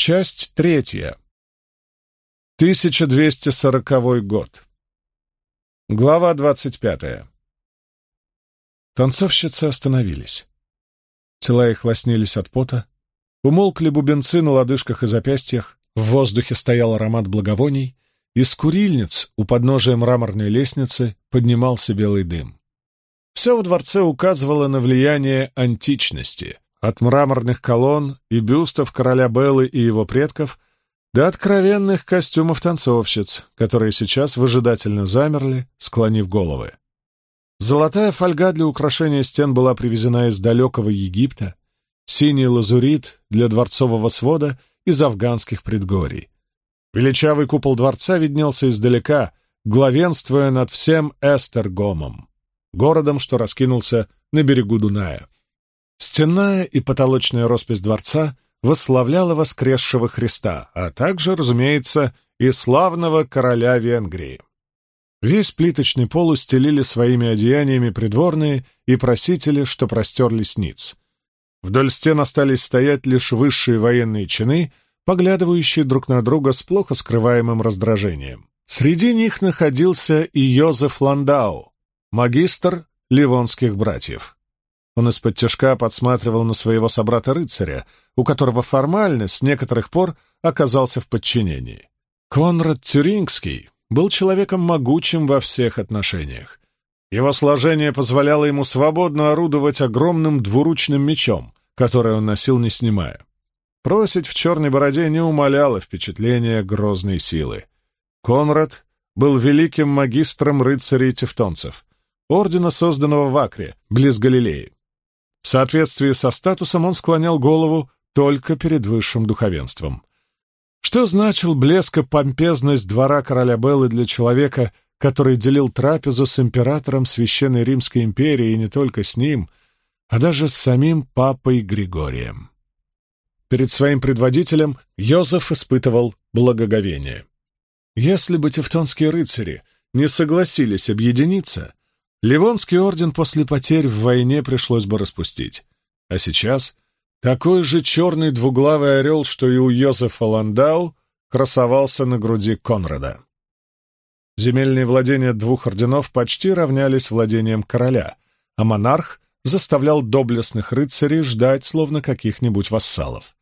Часть третья. 1240 год. Глава 25. Танцовщицы остановились. Тела их лоснились от пота, умолкли бубенцы на лодыжках и запястьях, в воздухе стоял аромат благовоний, из курильниц у подножия мраморной лестницы поднимался белый дым. Все в дворце указывало на влияние античности — от мраморных колонн и бюстов короля Беллы и его предков до откровенных костюмов танцовщиц, которые сейчас выжидательно замерли, склонив головы. Золотая фольга для украшения стен была привезена из далекого Египта, синий лазурит для дворцового свода из афганских предгорий. Величавый купол дворца виднелся издалека, главенствуя над всем Эстергомом, городом, что раскинулся на берегу Дуная. Стенная и потолочная роспись дворца восславляла воскресшего Христа, а также, разумеется, и славного короля Венгрии. Весь плиточный пол устелили своими одеяниями придворные и просители, что простерлись ниц. Вдоль стен остались стоять лишь высшие военные чины, поглядывающие друг на друга с плохо скрываемым раздражением. Среди них находился и Йозеф Ландау, магистр ливонских братьев. Он из-под тяжка подсматривал на своего собрата-рыцаря, у которого формально с некоторых пор оказался в подчинении. Конрад Тюрингский был человеком могучим во всех отношениях. Его сложение позволяло ему свободно орудовать огромным двуручным мечом, который он носил не снимая. Просить в черной бороде не умаляло впечатление грозной силы. Конрад был великим магистром рыцарей-тевтонцев, ордена, созданного в Акре, близ Галилеи. В соответствии со статусом он склонял голову только перед высшим духовенством. Что значил блеск и помпезность двора короля Беллы для человека, который делил трапезу с императором Священной Римской империи и не только с ним, а даже с самим папой Григорием? Перед своим предводителем Йозеф испытывал благоговение. Если бы тевтонские рыцари не согласились объединиться, Ливонский орден после потерь в войне пришлось бы распустить. А сейчас такой же черный двуглавый орел, что и у Йозефа Ландау, красовался на груди Конрада. Земельные владения двух орденов почти равнялись владениям короля, а монарх заставлял доблестных рыцарей ждать, словно каких-нибудь вассалов.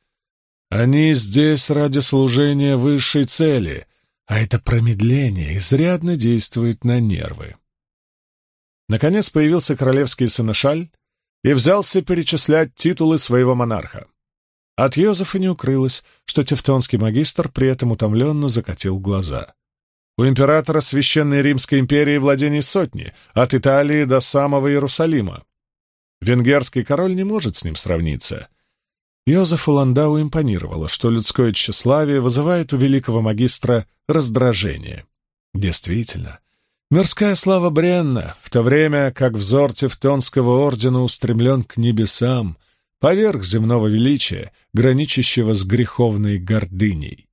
Они здесь ради служения высшей цели, а это промедление изрядно действует на нервы. Наконец появился королевский сынышаль и взялся перечислять титулы своего монарха. От Йозефа не укрылось, что тевтонский магистр при этом утомленно закатил глаза. У императора Священной Римской империи владений сотни, от Италии до самого Иерусалима. Венгерский король не может с ним сравниться. Йозефу Ландау импонировало, что людское тщеславие вызывает у великого магистра раздражение. Действительно, Мирская слава бренна, в то время как взор Тевтонского ордена устремлен к небесам, поверх земного величия, граничащего с греховной гордыней.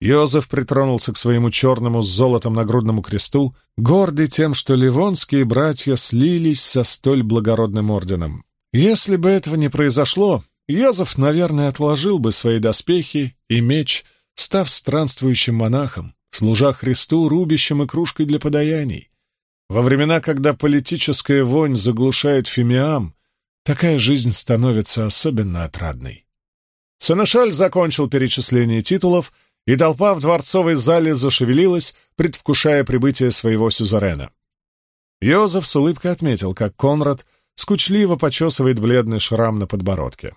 Йозеф притронулся к своему черному с золотом нагрудному кресту, гордый тем, что ливонские братья слились со столь благородным орденом. Если бы этого не произошло, Йозеф, наверное, отложил бы свои доспехи и меч, став странствующим монахом, служа Христу рубищем и кружкой для подаяний. Во времена, когда политическая вонь заглушает фимиам, такая жизнь становится особенно отрадной. Сенешаль закончил перечисление титулов, и толпа в дворцовой зале зашевелилась, предвкушая прибытие своего сюзерена. Йозеф с улыбкой отметил, как Конрад скучливо почесывает бледный шрам на подбородке.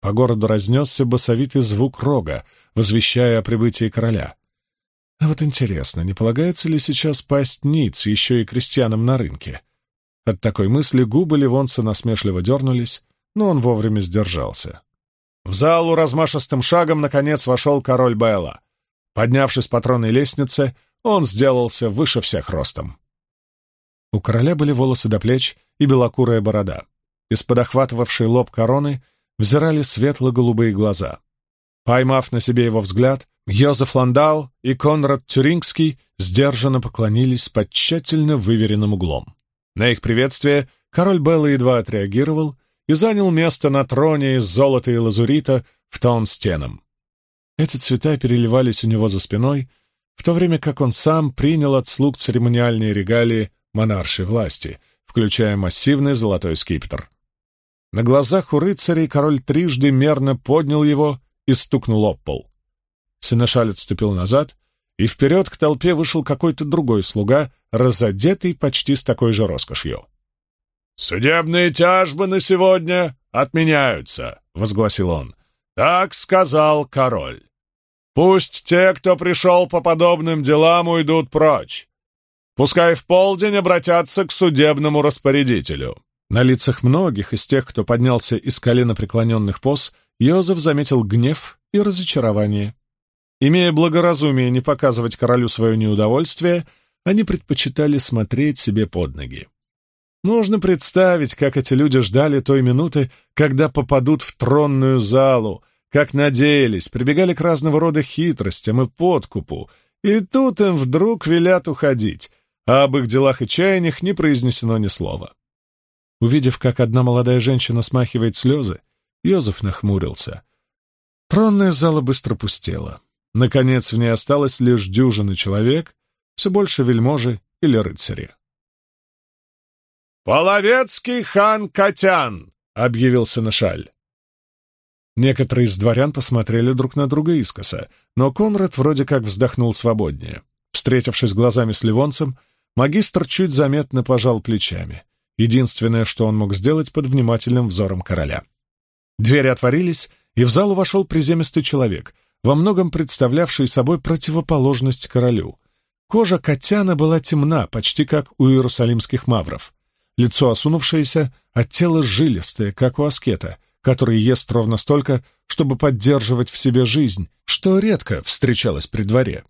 По городу разнесся басовитый звук рога, возвещая о прибытии короля. А вот интересно, не полагается ли сейчас пасть ниц еще и крестьянам на рынке? От такой мысли губы Ливонца насмешливо дернулись, но он вовремя сдержался. В залу размашистым шагом наконец вошел король Белла. Поднявшись по тронной лестнице, он сделался выше всех ростом. У короля были волосы до плеч и белокурая борода. Из-под охватывавшей лоб короны взирали светло-голубые глаза. Поймав на себе его взгляд, Йозеф Ландау и Конрад Тюрингский сдержанно поклонились под тщательно выверенным углом. На их приветствие король Белла едва отреагировал и занял место на троне из золота и лазурита в тон стенам. Эти цвета переливались у него за спиной, в то время как он сам принял от слуг церемониальные регалии монаршей власти, включая массивный золотой скипетр. На глазах у рыцарей король трижды мерно поднял его и стукнул об пол. Сенешаль отступил назад, и вперед к толпе вышел какой-то другой слуга, разодетый почти с такой же роскошью. «Судебные тяжбы на сегодня отменяются», — возгласил он. «Так сказал король. Пусть те, кто пришел по подобным делам, уйдут прочь. Пускай в полдень обратятся к судебному распорядителю». На лицах многих из тех, кто поднялся из колена преклоненных поз, Йозеф заметил гнев и разочарование. Имея благоразумие не показывать королю свое неудовольствие, они предпочитали смотреть себе под ноги. Можно представить, как эти люди ждали той минуты, когда попадут в тронную залу, как надеялись, прибегали к разного рода хитростям и подкупу, и тут им вдруг велят уходить, а об их делах и чаяниях не произнесено ни слова. Увидев, как одна молодая женщина смахивает слезы, Йозеф нахмурился. Тронная зала быстро пустела. Наконец в ней осталось лишь дюжина человек, все больше вельможи или рыцари. «Половецкий хан Катян!» — объявил Сенешаль. Некоторые из дворян посмотрели друг на друга искоса, но Конрад вроде как вздохнул свободнее. Встретившись глазами с Ливонцем, магистр чуть заметно пожал плечами. Единственное, что он мог сделать под внимательным взором короля. Двери отворились, и в залу вошел приземистый человек, во многом представлявший собой противоположность королю. Кожа Катяна была темна, почти как у иерусалимских мавров лицо осунувшееся, а тело жилистое, как у аскета, который ест ровно столько, чтобы поддерживать в себе жизнь, что редко встречалось при дворе.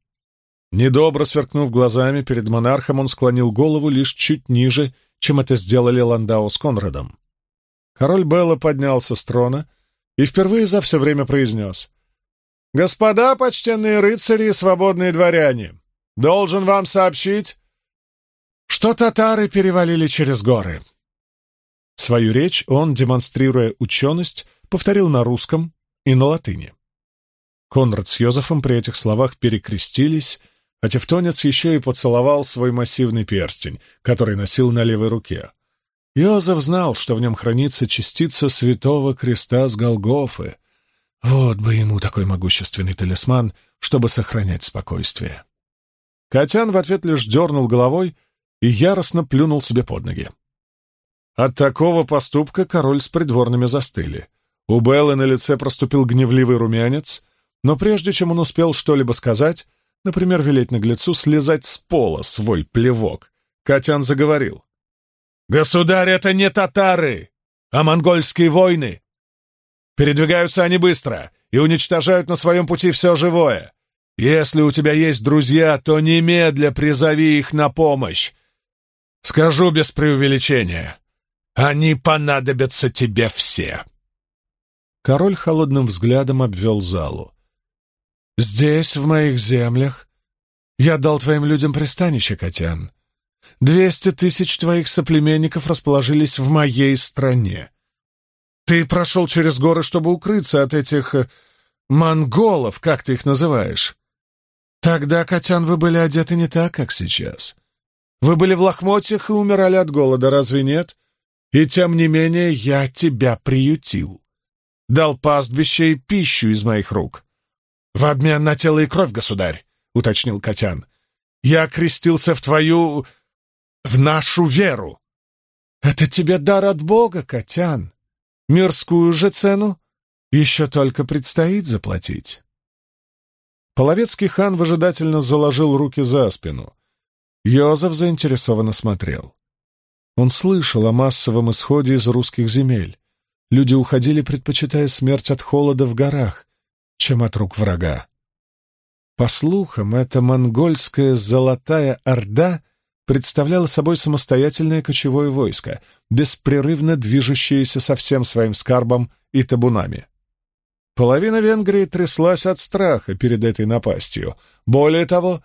Недобро сверкнув глазами, перед монархом он склонил голову лишь чуть ниже, чем это сделали Ландау с Конрадом. Король Белла поднялся с трона и впервые за все время произнес «Господа, почтенные рыцари и свободные дворяне, должен вам сообщить, что татары перевалили через горы. Свою речь он, демонстрируя ученость, повторил на русском и на латыни. Конрад с Йозефом при этих словах перекрестились, а Тевтонец еще и поцеловал свой массивный перстень, который носил на левой руке. Йозеф знал, что в нем хранится частица святого креста с Голгофы. Вот бы ему такой могущественный талисман, чтобы сохранять спокойствие. Катян в ответ лишь дернул головой, и яростно плюнул себе под ноги. От такого поступка король с придворными застыли. У Беллы на лице проступил гневливый румянец, но прежде чем он успел что-либо сказать, например, велеть наглецу слезать с пола свой плевок, Катян заговорил. «Государь, это не татары, а монгольские войны. Передвигаются они быстро и уничтожают на своем пути все живое. Если у тебя есть друзья, то немедля призови их на помощь. Скажу без преувеличения. Они понадобятся тебе все. Король холодным взглядом обвел залу. «Здесь, в моих землях, я дал твоим людям пристанище, Катян. Двести тысяч твоих соплеменников расположились в моей стране. Ты прошел через горы, чтобы укрыться от этих... Э, монголов, как ты их называешь. Тогда, Катян, вы были одеты не так, как сейчас. Вы были в лохмотьях и умирали от голода, разве нет? И тем не менее я тебя приютил. Дал пастбище и пищу из моих рук. В обмен на тело и кровь, государь, — уточнил Котян. Я крестился в твою... в нашу веру. Это тебе дар от Бога, Котян. Мирскую же цену еще только предстоит заплатить. Половецкий хан выжидательно заложил руки за спину — Йозеф заинтересованно смотрел. Он слышал о массовом исходе из русских земель. Люди уходили, предпочитая смерть от холода в горах, чем от рук врага. По слухам, эта монгольская «золотая орда» представляла собой самостоятельное кочевое войско, беспрерывно движущееся со всем своим скарбом и табунами. Половина Венгрии тряслась от страха перед этой напастью. Более того,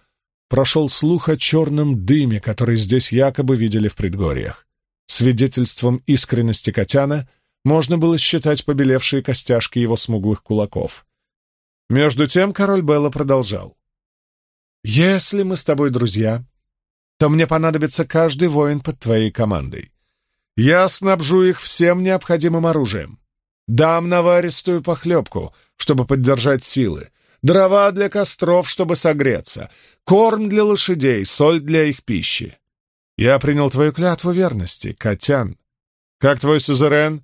прошел слух о черном дыме, который здесь якобы видели в предгорьях. Свидетельством искренности Котяна можно было считать побелевшие костяшки его смуглых кулаков. Между тем король Белла продолжал. «Если мы с тобой друзья, то мне понадобится каждый воин под твоей командой. Я снабжу их всем необходимым оружием. Дам наваристую похлебку, чтобы поддержать силы, дрова для костров, чтобы согреться, корм для лошадей, соль для их пищи. Я принял твою клятву верности, Катян. Как твой сюзерен,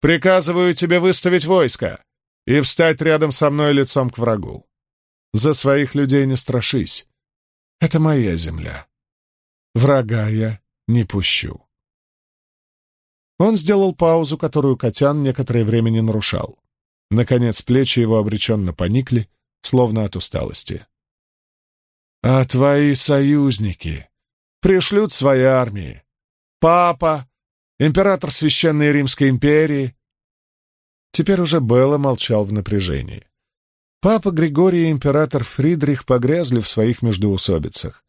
приказываю тебе выставить войско и встать рядом со мной лицом к врагу. За своих людей не страшись. Это моя земля. Врага я не пущу. Он сделал паузу, которую Котян некоторое время не нарушал. Наконец плечи его обреченно поникли, словно от усталости. «А твои союзники пришлют свои армии. Папа, император Священной Римской империи». Теперь уже Белла молчал в напряжении. Папа Григорий и император Фридрих погрязли в своих междоусобицах.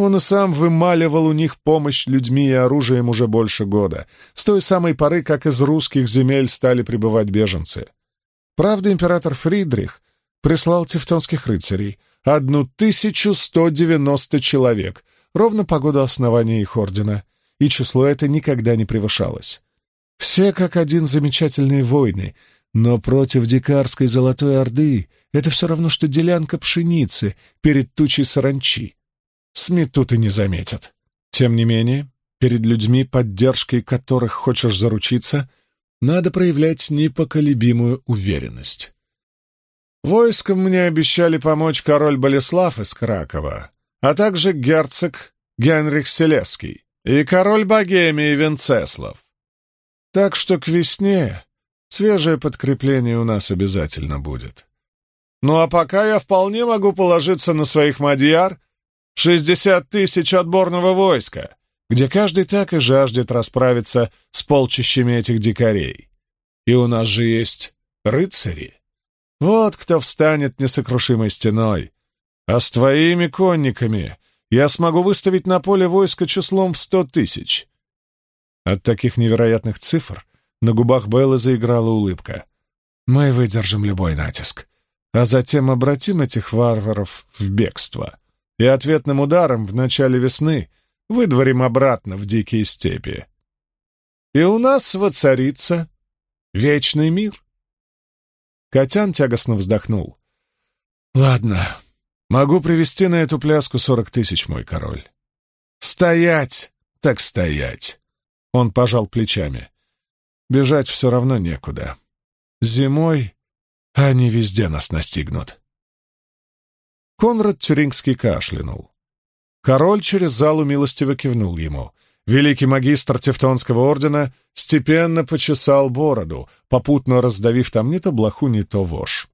Он и сам вымаливал у них помощь людьми и оружием уже больше года, с той самой поры, как из русских земель стали прибывать беженцы. Правда, император Фридрих прислал тевтонских рыцарей, одну тысячу сто девяносто человек, ровно по году основания их ордена, и число это никогда не превышалось. Все как один замечательные войны, но против дикарской Золотой Орды это все равно, что делянка пшеницы перед тучей саранчи сметут и не заметят. Тем не менее, перед людьми, поддержкой которых хочешь заручиться, надо проявлять непоколебимую уверенность. Войском мне обещали помочь король Болеслав из Кракова, а также герцог Генрих Селесский и король Богемии Венцеслав. Так что к весне свежее подкрепление у нас обязательно будет. Ну а пока я вполне могу положиться на своих мадьяр Шестьдесят тысяч отборного войска, где каждый так и жаждет расправиться с полчищами этих дикарей. И у нас же есть рыцари. Вот кто встанет несокрушимой стеной. А с твоими конниками я смогу выставить на поле войска числом в сто тысяч. От таких невероятных цифр на губах Беллы заиграла улыбка. Мы выдержим любой натиск, а затем обратим этих варваров в бегство и ответным ударом в начале весны выдворим обратно в дикие степи. И у нас воцарится вечный мир. Котян тягостно вздохнул. «Ладно, могу привести на эту пляску сорок тысяч, мой король». «Стоять! Так стоять!» Он пожал плечами. «Бежать все равно некуда. Зимой они везде нас настигнут». Конрад Тюрингский кашлянул. Король через залу милостиво кивнул ему. Великий магистр Тевтонского ордена степенно почесал бороду, попутно раздавив там не то блоху, не то вошь.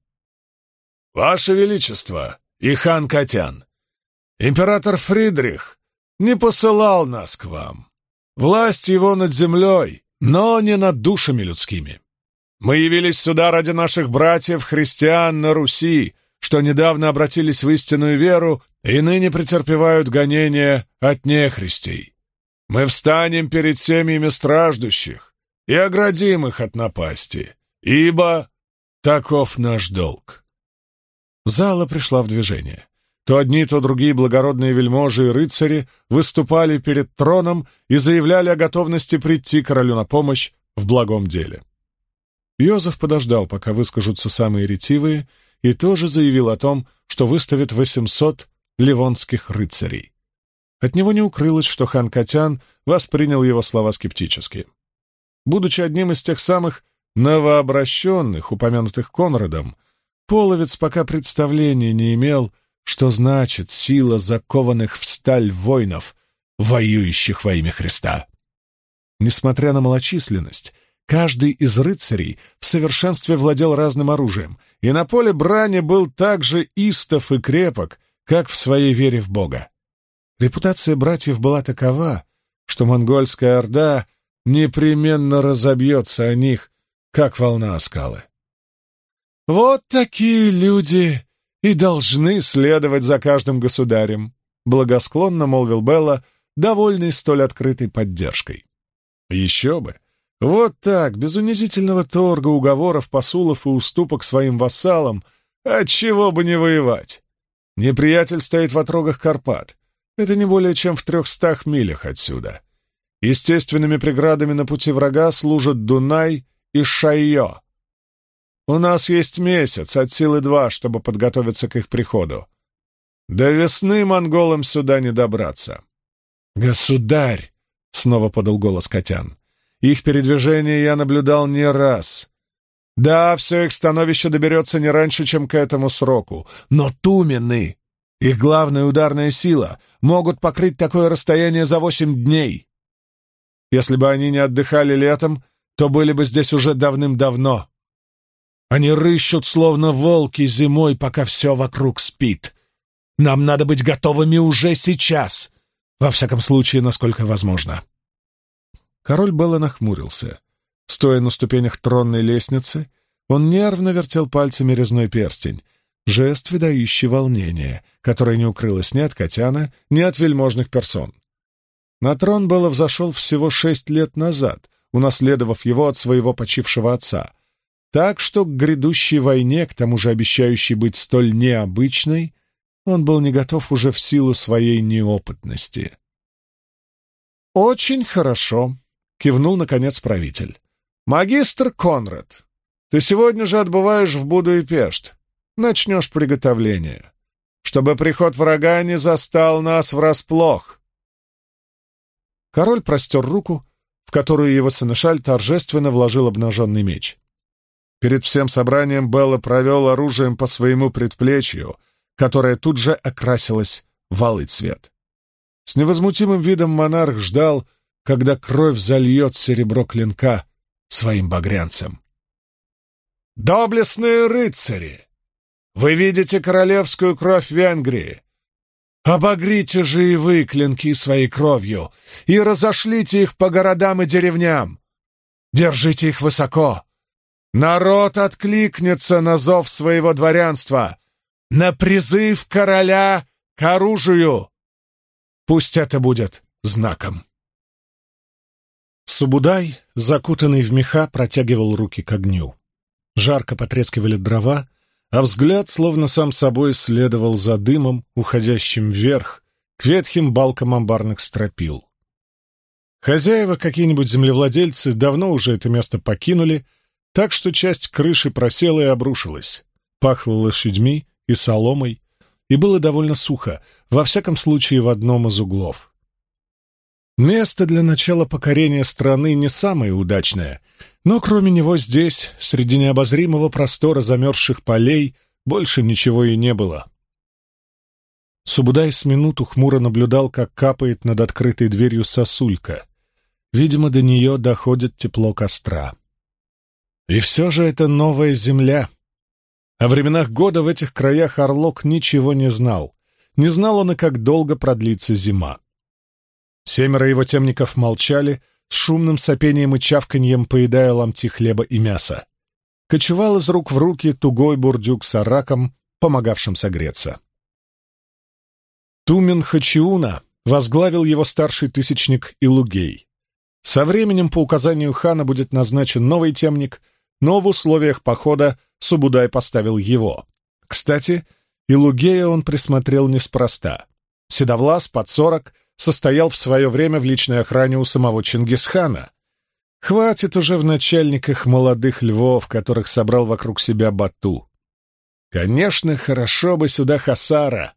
«Ваше Величество и хан Катян, император Фридрих не посылал нас к вам. Власть его над землей, но не над душами людскими. Мы явились сюда ради наших братьев-христиан на Руси, что недавно обратились в истинную веру и ныне претерпевают гонения от нехристей. Мы встанем перед семьями страждущих и оградим их от напасти, ибо таков наш долг. Зала пришла в движение. То одни, то другие благородные вельможи и рыцари выступали перед троном и заявляли о готовности прийти королю на помощь в благом деле. Йозеф подождал, пока выскажутся самые ретивые, и тоже заявил о том, что выставит 800 ливонских рыцарей. От него не укрылось, что хан Катян воспринял его слова скептически. Будучи одним из тех самых новообращенных, упомянутых Конрадом, Половец пока представления не имел, что значит сила закованных в сталь воинов, воюющих во имя Христа. Несмотря на малочисленность, Каждый из рыцарей в совершенстве владел разным оружием, и на поле брани был так же истов и крепок, как в своей вере в Бога. Репутация братьев была такова, что монгольская орда непременно разобьется о них, как волна о скалы. «Вот такие люди и должны следовать за каждым государем», благосклонно молвил Белла, довольный столь открытой поддержкой. «Еще бы! Вот так, без унизительного торга, уговоров, посулов и уступок своим вассалам, Отчего бы не воевать? Неприятель стоит в отрогах Карпат. Это не более чем в трехстах милях отсюда. Естественными преградами на пути врага служат Дунай и Шайо. У нас есть месяц, от силы два, чтобы подготовиться к их приходу. До весны монголам сюда не добраться. «Государь!» — снова подал голос Котян. «Их передвижение я наблюдал не раз. Да, все их становище доберется не раньше, чем к этому сроку. Но тумены, их главная ударная сила, могут покрыть такое расстояние за восемь дней. Если бы они не отдыхали летом, то были бы здесь уже давным-давно. Они рыщут, словно волки, зимой, пока все вокруг спит. Нам надо быть готовыми уже сейчас, во всяком случае, насколько возможно. Король Белла нахмурился. Стоя на ступенях тронной лестницы, он нервно вертел пальцами резной перстень, жест, выдающий волнение, которое не укрылось ни от Котяна, ни от вельможных персон. На трон Белла взошел всего шесть лет назад, унаследовав его от своего почившего отца, так что к грядущей войне, к тому же обещающей быть столь необычной, он был не готов уже в силу своей неопытности. «Очень хорошо», — кивнул, наконец, правитель. «Магистр Конрад, ты сегодня же отбываешь в Буду и Пешт. Начнешь приготовление, чтобы приход врага не застал нас врасплох». Король простер руку, в которую его сынышаль торжественно вложил обнаженный меч. Перед всем собранием Белла провел оружием по своему предплечью, которое тут же окрасилось в алый цвет. С невозмутимым видом монарх ждал, когда кровь зальет серебро клинка своим багрянцем. «Доблестные рыцари! Вы видите королевскую кровь Венгрии! Обогрите же и вы клинки своей кровью и разошлите их по городам и деревням! Держите их высоко! Народ откликнется на зов своего дворянства, на призыв короля к оружию! Пусть это будет знаком!» Субудай, закутанный в меха, протягивал руки к огню. Жарко потрескивали дрова, а взгляд, словно сам собой, следовал за дымом, уходящим вверх, к ветхим балкам амбарных стропил. Хозяева, какие-нибудь землевладельцы, давно уже это место покинули, так что часть крыши просела и обрушилась. Пахло лошадьми и соломой, и было довольно сухо, во всяком случае в одном из углов. Место для начала покорения страны не самое удачное, но кроме него здесь, среди необозримого простора замерзших полей, больше ничего и не было. Субудай с минуту хмуро наблюдал, как капает над открытой дверью сосулька. Видимо, до нее доходит тепло костра. И все же это новая земля. О временах года в этих краях Орлок ничего не знал. Не знал он и как долго продлится зима. Семеро его темников молчали, с шумным сопением и чавканьем поедая ломти хлеба и мяса. Кочевал из рук в руки тугой бурдюк с араком, помогавшим согреться. Тумен Хачиуна возглавил его старший тысячник Илугей. Со временем по указанию хана будет назначен новый темник, но в условиях похода Субудай поставил его. Кстати, Илугея он присмотрел неспроста. Седовлас под сорок — состоял в свое время в личной охране у самого Чингисхана. Хватит уже в начальниках молодых львов, которых собрал вокруг себя Бату. Конечно, хорошо бы сюда Хасара,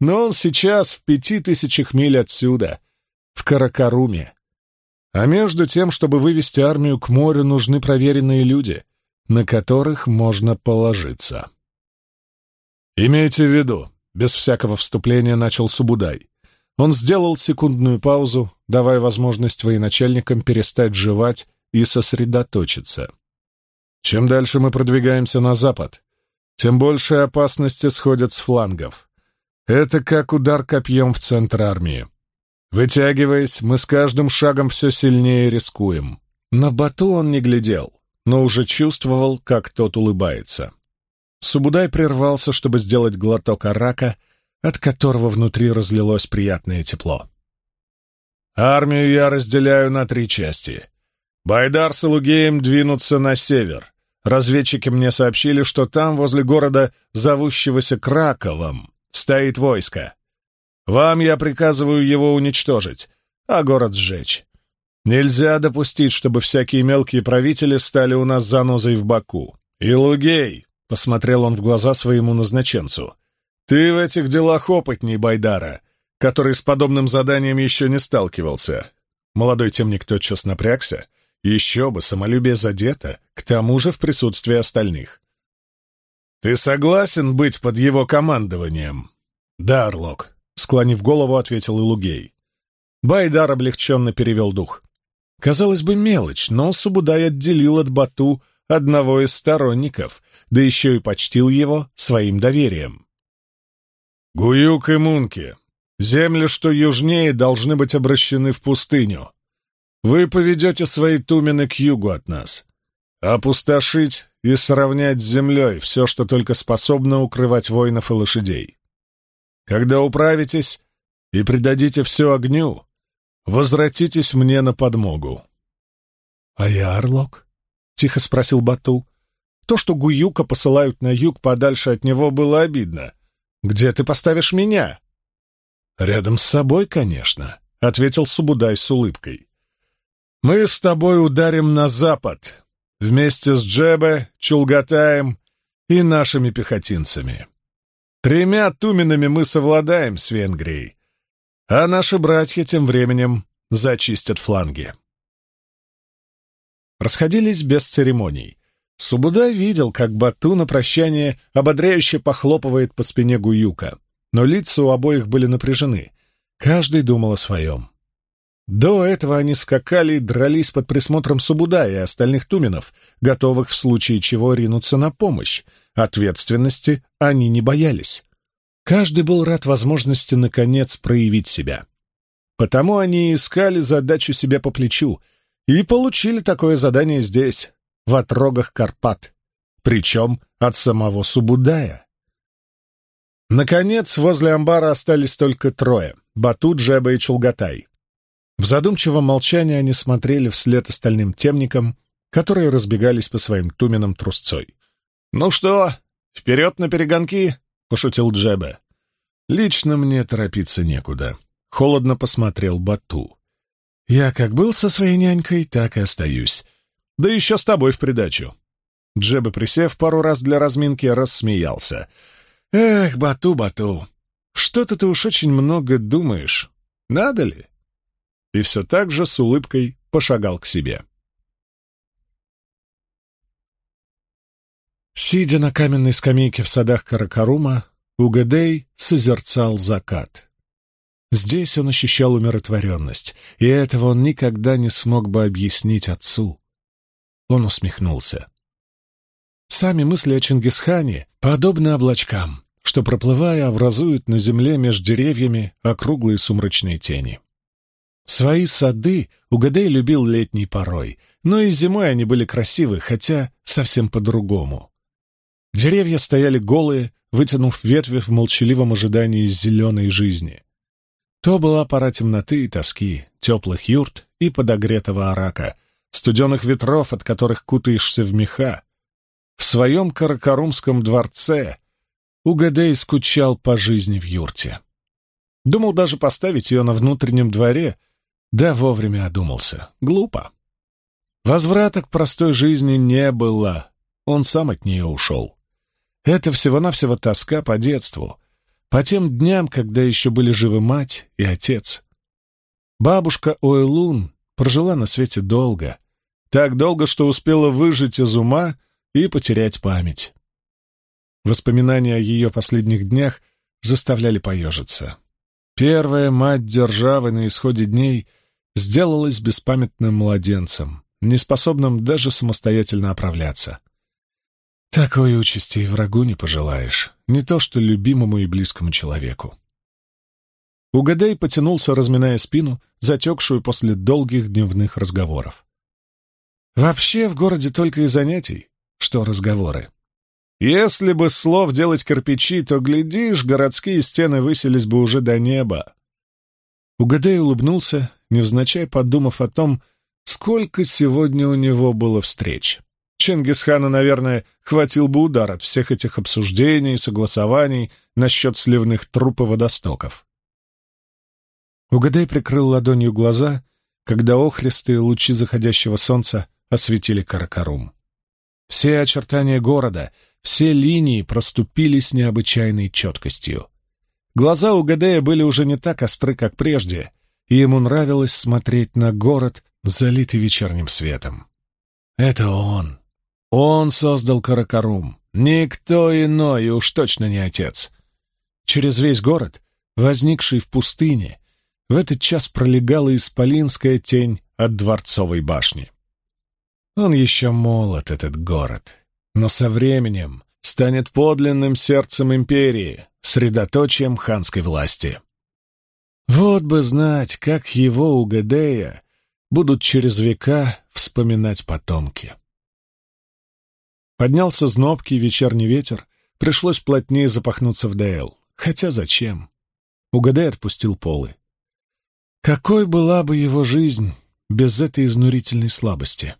но он сейчас в пяти тысячах миль отсюда, в Каракаруме. А между тем, чтобы вывести армию к морю, нужны проверенные люди, на которых можно положиться. «Имейте в виду», — без всякого вступления начал Субудай, он сделал секундную паузу, давая возможность военачальникам перестать жевать и сосредоточиться. Чем дальше мы продвигаемся на запад, тем больше опасности сходят с флангов. Это как удар копьем в центр армии. Вытягиваясь, мы с каждым шагом все сильнее рискуем. На Бату он не глядел, но уже чувствовал, как тот улыбается. Субудай прервался, чтобы сделать глоток арака — от которого внутри разлилось приятное тепло. «Армию я разделяю на три части. Байдар с Илугеем двинутся на север, Разведчики мне сообщили, что там, возле города, зовущегося Краковом, стоит войско. Вам я приказываю его уничтожить, а город сжечь. Нельзя допустить, чтобы всякие мелкие правители стали у нас занозой в боку. И Лугей, — посмотрел он в глаза своему назначенцу, — ты в этих делах опытней Байдара, который с подобным заданием еще не сталкивался. Молодой темник тотчас напрягся. Еще бы, самолюбие задето, к тому же в присутствии остальных. «Ты согласен быть под его командованием?» «Да, Орлок», — склонив голову, ответил Илугей. Байдар облегченно перевел дух. Казалось бы, мелочь, но Субудай отделил от Бату одного из сторонников, да еще и почтил его своим доверием. «Гуюк и Мунки, земли, что южнее, должны быть обращены в пустыню. Вы поведете свои тумены к югу от нас. Опустошить и сравнять с землей все, что только способно укрывать воинов и лошадей. Когда управитесь и предадите все огню, возвратитесь мне на подмогу. — А я Орлок? — тихо спросил Бату. То, что Гуюка посылают на юг подальше от него, было обидно. «Где ты поставишь меня?» «Рядом с собой, конечно», — ответил Субудай с улыбкой. «Мы с тобой ударим на запад, вместе с Джебе, Чулгатаем и нашими пехотинцами. Тремя туменами мы совладаем с Венгрией, а наши братья тем временем зачистят фланги. Расходились без церемоний. Субуда видел, как Бату на прощание ободряюще похлопывает по спине Гуюка, но лица у обоих были напряжены. Каждый думал о своем. До этого они скакали и дрались под присмотром Субуда и остальных туменов, готовых в случае чего ринуться на помощь. Ответственности они не боялись. Каждый был рад возможности, наконец, проявить себя. Потому они искали задачу себе по плечу и получили такое задание здесь, в отрогах Карпат, причем от самого Субудая. Наконец, возле амбара остались только трое — Батут, Джеба и Чулгатай. В задумчивом молчании они смотрели вслед остальным темникам, которые разбегались по своим туменам трусцой. «Ну что, вперед на перегонки?» пошутил Джебе. «Лично мне торопиться некуда», — холодно посмотрел Бату. «Я как был со своей нянькой, так и остаюсь. Да еще с тобой в придачу». Джебе, присев пару раз для разминки, рассмеялся. «Эх, Бату, Бату, что-то ты уж очень много думаешь. Надо ли?» И все так же с улыбкой пошагал к себе. Сидя на каменной скамейке в садах Каракарума, Угадей созерцал закат. Здесь он ощущал умиротворенность, и этого он никогда не смог бы объяснить отцу. Он усмехнулся. Сами мысли о Чингисхане подобны облачкам, что, проплывая, образуют на земле между деревьями округлые сумрачные тени. Свои сады Угадей любил летней порой, но и зимой они были красивы, хотя совсем по-другому. Деревья стояли голые, вытянув ветви в молчаливом ожидании зеленой жизни. То была пора темноты и тоски, теплых юрт и подогретого арака, студеных ветров, от которых кутаешься в меха. В своем Каракарумском дворце Угадей скучал по жизни в юрте. Думал даже поставить ее на внутреннем дворе, да вовремя одумался. Глупо. Возврата к простой жизни не было, он сам от нее ушел. Это всего-навсего тоска по детству, по тем дням, когда еще были живы мать и отец. Бабушка Ойлун прожила на свете долго, так долго, что успела выжить из ума и потерять память. Воспоминания о ее последних днях заставляли поежиться. Первая мать державы на исходе дней сделалась беспамятным младенцем, неспособным даже самостоятельно оправляться. Такой участи и врагу не пожелаешь, не то что любимому и близкому человеку. Угадей потянулся, разминая спину, затекшую после долгих дневных разговоров. Вообще в городе только и занятий, что разговоры. Если бы слов делать кирпичи, то, глядишь, городские стены выселись бы уже до неба. Угадей улыбнулся, невзначай подумав о том, сколько сегодня у него было встреч. Чингисхана, наверное, хватил бы удар от всех этих обсуждений и согласований насчет сливных труп и водостоков. Угадай прикрыл ладонью глаза, когда охристые лучи заходящего солнца осветили Каракарум. Все очертания города, все линии проступили с необычайной четкостью. Глаза у Гадея были уже не так остры, как прежде, и ему нравилось смотреть на город, залитый вечерним светом. Это он, он создал Каракарум. Никто иной, уж точно не отец. Через весь город, возникший в пустыне, в этот час пролегала исполинская тень от дворцовой башни. Он еще молод, этот город, но со временем станет подлинным сердцем империи, средоточием ханской власти. Вот бы знать, как его у Гадея будут через века вспоминать потомки. Поднялся знобкий вечерний ветер, пришлось плотнее запахнуться в ДЛ. Хотя зачем? Угадай отпустил полы. Какой была бы его жизнь без этой изнурительной слабости?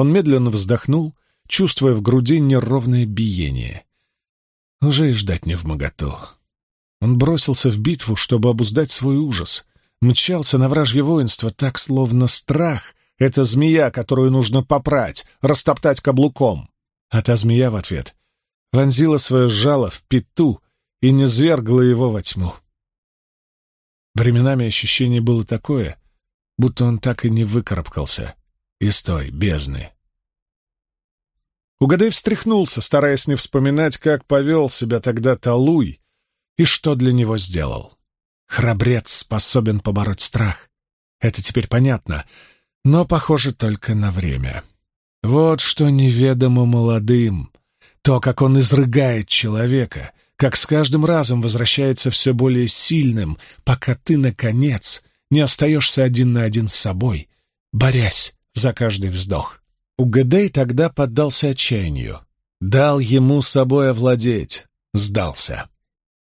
Он медленно вздохнул, чувствуя в груди неровное биение. Уже и ждать не в моготу. Он бросился в битву, чтобы обуздать свой ужас. Мчался на вражье воинство так, словно страх — это змея, которую нужно попрать, растоптать каблуком. А та змея в ответ вонзила свое жало в пету и не звергла его во тьму. Временами ощущение было такое, будто он так и не выкарабкался из той бездны. Угадай встряхнулся, стараясь не вспоминать, как повел себя тогда Талуй и что для него сделал. Храбрец способен побороть страх. Это теперь понятно, но, похоже, только на время. Вот что неведомо молодым. То, как он изрыгает человека, как с каждым разом возвращается все более сильным, пока ты, наконец, не остаешься один на один с собой, борясь за каждый вздох. Угадей тогда поддался отчаянию. Дал ему собой овладеть, сдался.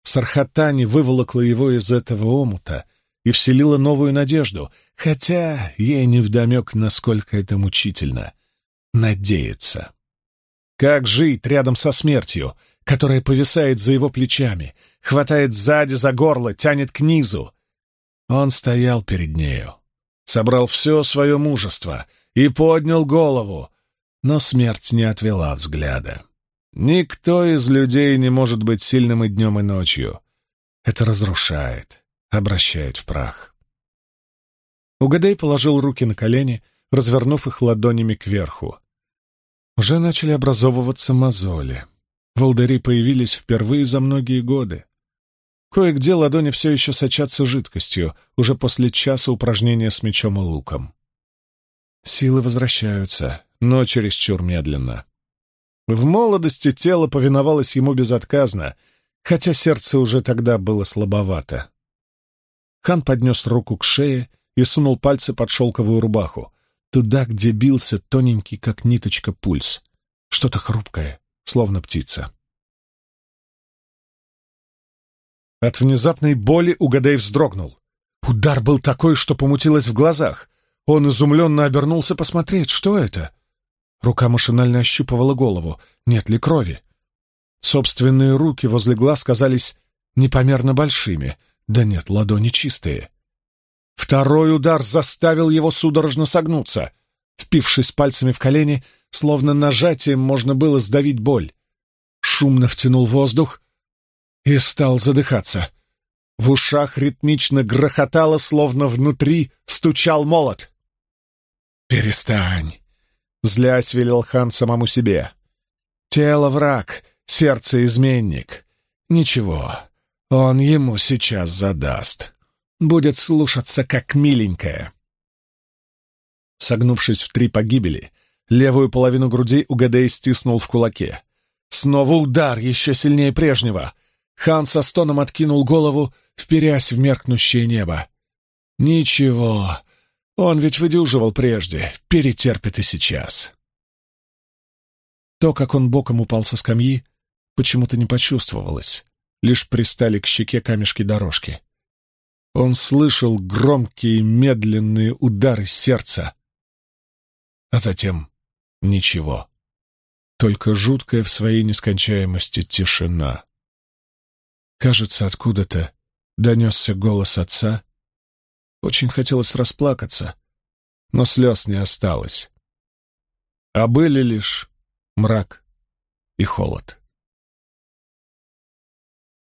Сархатани выволокла его из этого омута и вселила новую надежду, хотя ей невдомек, насколько это мучительно — надеяться. Как жить рядом со смертью, которая повисает за его плечами, хватает сзади за горло, тянет к низу? Он стоял перед нею, собрал все свое мужество и поднял голову, но смерть не отвела взгляда. Никто из людей не может быть сильным и днем, и ночью. Это разрушает, обращает в прах. Угадей положил руки на колени, развернув их ладонями кверху. Уже начали образовываться мозоли. Волдыри появились впервые за многие годы. Кое-где ладони все еще сочатся жидкостью, уже после часа упражнения с мечом и луком. Силы возвращаются, но чересчур медленно. В молодости тело повиновалось ему безотказно, хотя сердце уже тогда было слабовато. Хан поднес руку к шее и сунул пальцы под шелковую рубаху, туда, где бился тоненький, как ниточка, пульс. Что-то хрупкое, словно птица. От внезапной боли Угадей вздрогнул. Удар был такой, что помутилось в глазах. Он изумленно обернулся посмотреть, что это. Рука машинально ощупывала голову, нет ли крови. Собственные руки возле глаз казались непомерно большими. Да нет, ладони чистые. Второй удар заставил его судорожно согнуться. Впившись пальцами в колени, словно нажатием можно было сдавить боль. Шумно втянул воздух и стал задыхаться. В ушах ритмично грохотало, словно внутри стучал молот. «Перестань!» — злясь велел хан самому себе. «Тело враг, сердце изменник. Ничего, он ему сейчас задаст» будет слушаться как миленькая. Согнувшись в три погибели, левую половину груди Угадей стиснул в кулаке. Снова удар, еще сильнее прежнего. Хан со стоном откинул голову, вперясь в меркнущее небо. Ничего, он ведь выдюживал прежде, перетерпит и сейчас. То, как он боком упал со скамьи, почему-то не почувствовалось. Лишь пристали к щеке камешки дорожки. Он слышал громкие медленные удары сердца, а затем ничего. Только жуткая в своей нескончаемости тишина. Кажется, откуда-то донесся голос отца. Очень хотелось расплакаться, но слез не осталось. А были лишь мрак и холод.